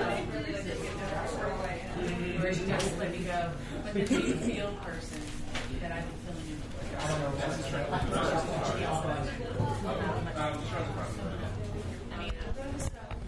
um, really like let me go. But the new feel person that I've been feeling in the I don't know. That's